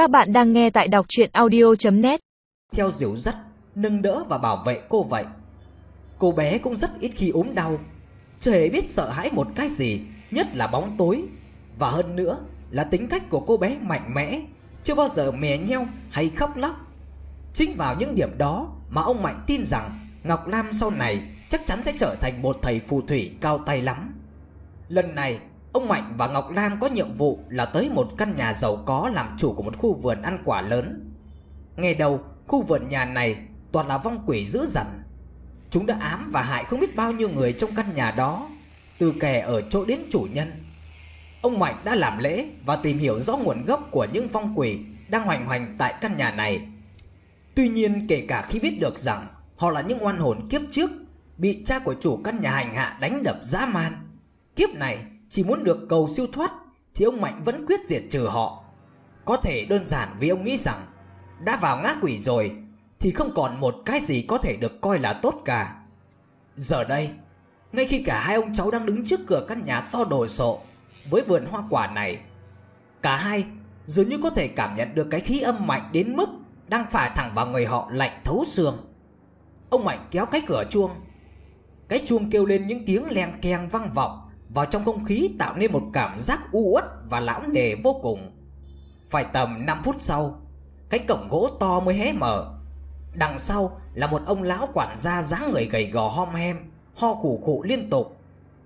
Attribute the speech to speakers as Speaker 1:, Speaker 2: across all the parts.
Speaker 1: Các bạn đang nghe tại đọc chuyện audio.net
Speaker 2: Theo dìu dắt, nâng đỡ và bảo vệ cô vậy. Cô bé cũng rất ít khi ốm đau, chưa hề biết sợ hãi một cái gì, nhất là bóng tối. Và hơn nữa là tính cách của cô bé mạnh mẽ, chưa bao giờ mè nheo hay khóc lóc. Chính vào những điểm đó mà ông Mạnh tin rằng Ngọc Lam sau này chắc chắn sẽ trở thành một thầy phù thủy cao tay lắm. Lần này, ông Mạnh và Ngọc Lam có nhiệm vụ là tới một căn nhà giàu có làm chủ của một khu vườn ăn quả lớn. Ngày đầu, khu vườn nhà này toàn là vong quỷ dữ dằn. Chúng đã ám và hại không biết bao nhiêu người trong căn nhà đó, từ kẻ ở chỗ đến chủ nhân. Ông Mạnh đã làm lễ và tìm hiểu rõ nguồn gốc của những vong quỷ đang hoành hành tại căn nhà này. Tuy nhiên kể cả khi biết được rằng họ là những oan hồn kiếp trước bị cha của chủ căn nhà hành hạ đánh đập dã man, kiếp này chỉ muốn được cầu siêu thoát thì ông Mạnh vẫn quyết diệt trừ họ. Có thể đơn giản vì ông nghĩ rằng đã vào ngã quỷ rồi thì không còn một cái gì có thể được coi là tốt cả. Giờ đây, ngay khi cả hai ông cháu đang đứng trước cửa căn nhà to đồ sộ với vườn hoa quả này, cả hai dường như có thể cảm nhận được cái khí âm mạnh đến mức đang phả thẳng vào người họ lạnh thấu xương. Ông Mạnh kéo cái cửa chuông. Cái chuông kêu lên những tiếng leng keng vang vọng vào trong không khí tạo nên một cảm giác u uất và lão nề vô cùng. Phải tầm 5 phút sau, cái cổng gỗ to mới hé mở. Đằng sau là một ông lão quản gia dáng người gầy gò hom hem, ho khủ khụ liên tục.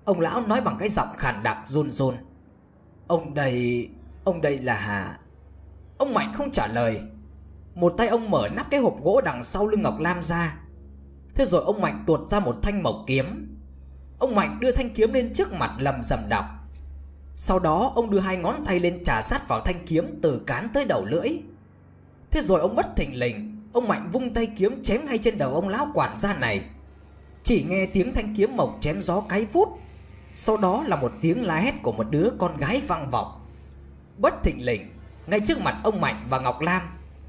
Speaker 2: Ông lão nói bằng cái giọng khàn đặc run run. Ông đây, ông đây là Hà. Ông Mạnh không trả lời. Một tay ông mở nắp cái hộp gỗ đằng sau lưng Ngọc Lam ra. Thế rồi ông Mạnh tuột ra một thanh mộc kiếm Ông Mạnh đưa thanh kiếm lên trước mặt lầm rầm đọc. Sau đó, ông đưa hai ngón tay lên trà sát vào thanh kiếm từ cán tới đầu lưỡi. Thế rồi ông bất thình lình, Ông Mạnh vung tay kiếm chém ngay trên đầu ông lão quản gia này. Chỉ nghe tiếng thanh kiếm mộc chém gió cái phút Sau đó là một tiếng la hét của một đứa con gái vang vọng. Bất thình lình, Ngay trước mặt ông Mạnh và Ngọc Lam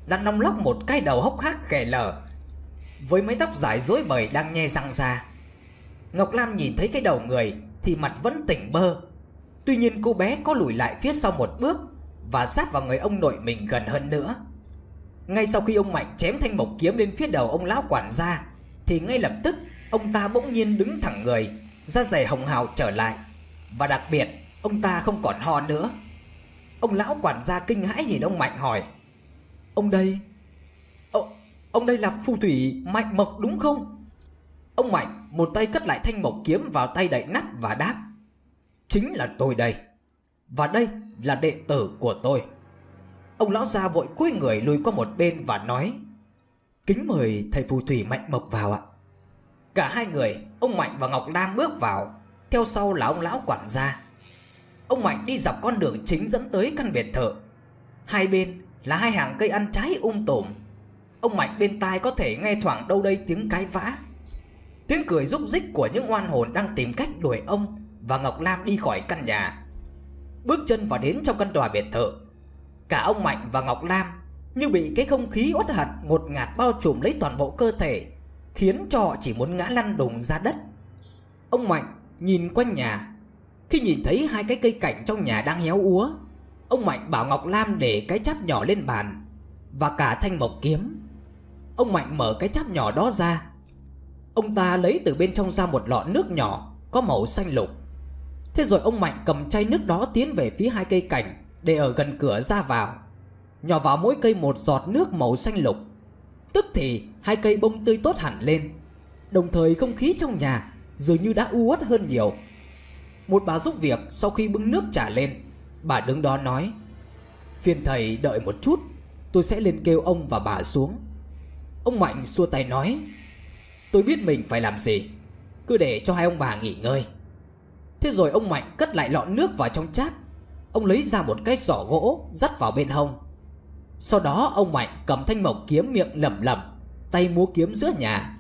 Speaker 2: Đang nong lóc một cái đầu hốc hác khè lở Với mái tóc dài rối bời đang nhe răng ra. Ngọc Lam nhìn thấy cái đầu người Thì mặt vẫn tỉnh bơ. Tuy nhiên cô bé có lùi lại phía sau một bước Và sát vào người ông nội mình gần hơn nữa. Ngay sau khi ông Mạnh chém thanh mộc kiếm lên phía đầu ông lão quản gia Thì ngay lập tức Ông ta bỗng nhiên đứng thẳng người Da dày hồng hào trở lại. Và đặc biệt ông ta không còn ho nữa. Ông lão quản gia kinh hãi nhìn ông Mạnh hỏi Ông đây ông, Ông đây là phù thủy Mạnh Mộc đúng không? Ông Mạnh một tay cất lại thanh mộc kiếm vào tay đậy nắp và đáp Chính là tôi đây Và đây là đệ tử của tôi. Ông lão già vội cúi người lùi qua một bên và nói Kính mời thầy phù thủy Mạnh Mộc vào ạ. Cả hai người, ông Mạnh và Ngọc Lam bước vào. Theo sau là ông lão quản gia. Ông Mạnh đi dọc con đường chính dẫn tới căn biệt thự. Hai bên là hai hàng cây ăn trái um tùm. Ông Mạnh bên tai có thể nghe thoảng đâu đây tiếng cái vã. Tiếng cười rúc rích của những oan hồn đang tìm cách đuổi ông và Ngọc Lam đi khỏi căn nhà. Bước chân vào đến trong căn tòa biệt thự. Cả ông Mạnh và Ngọc Lam như bị cái không khí uất hận ngột ngạt bao trùm lấy toàn bộ cơ thể, khiến cho họ chỉ muốn ngã lăn đùng ra đất. Ông Mạnh nhìn quanh nhà, khi nhìn thấy hai cái cây cảnh trong nhà đang héo úa, ông Mạnh bảo Ngọc Lam để cái cháp nhỏ lên bàn và cả thanh mộc kiếm. Ông Mạnh mở cái cháp nhỏ đó ra Ông ta lấy từ bên trong ra một lọ nước nhỏ, Có màu xanh lục. Thế rồi ông Mạnh cầm chai nước đó tiến về phía hai cây cảnh Để ở gần cửa ra vào. Nhỏ vào mỗi cây một giọt nước màu xanh lục. Tức thì hai cây bông tươi tốt hẳn lên. Đồng thời không khí trong nhà Dường như đã u uất hơn nhiều. Một bà giúp việc sau khi bưng nước trả lên, Bà đứng đó nói, Phiền thầy đợi một chút, Tôi sẽ lên kêu ông và bà xuống. Ông Mạnh xua tay nói Tôi biết mình phải làm gì. Cứ để cho hai ông bà nghỉ ngơi. Thế rồi ông Mạnh cất lại lọ nước vào trong chát, Ông lấy ra một cái giỏ gỗ Dắt vào bên hông. Sau đó ông Mạnh cầm thanh mộc kiếm miệng lẩm lẩm Tay múa kiếm giữa nhà.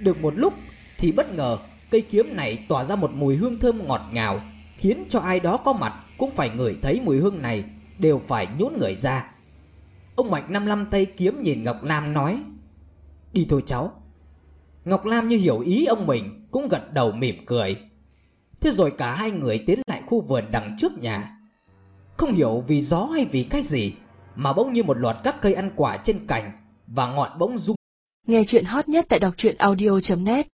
Speaker 2: Được một lúc Thì bất ngờ cây kiếm này tỏa ra một mùi hương thơm ngọt ngào Khiến cho ai đó có mặt Cũng phải ngửi thấy mùi hương này Đều phải nhún người ra. Ông Mạnh năm năm tay kiếm nhìn Ngọc Lam nói Đi thôi cháu Ngọc Lam như hiểu ý ông mình, Cũng gật đầu mỉm cười. Thế rồi cả hai người tiến lại khu vườn đằng trước nhà. Không hiểu vì gió hay vì cái gì, mà bỗng như một loạt các cây ăn quả trên cành và ngọn bỗng rung.
Speaker 3: Nghe chuyện hot nhất tại đọc truyện audio.net